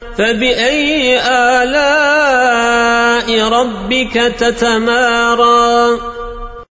فبأي آلاء ربك تتمارى؟